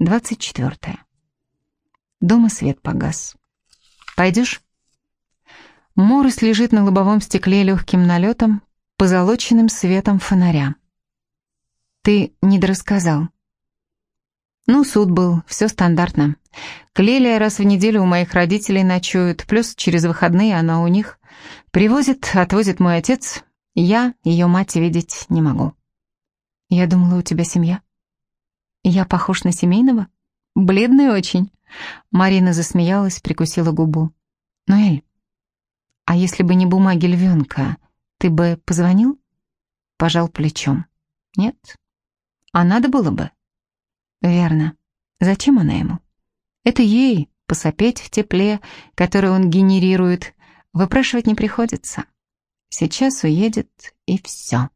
24. Дома свет погас. Пойдешь? Морис лежит на лобовом стекле легким налетом, позолоченным светом фонаря. Ты недорассказал. Ну, суд был, все стандартно. Клелия раз в неделю у моих родителей ночует, плюс через выходные она у них. Привозит, отвозит мой отец. Я ее мать видеть не могу. Я думала, у тебя семья. Я похож на семейного? Бледный очень. Марина засмеялась, прикусила губу. Ноэль, а если бы не бумаги львенка, ты бы позвонил? Пожал плечом. Нет. А надо было бы. Верно. Зачем она ему? Это ей посопеть в тепле, которое он генерирует. Выпрашивать не приходится. Сейчас уедет, и все.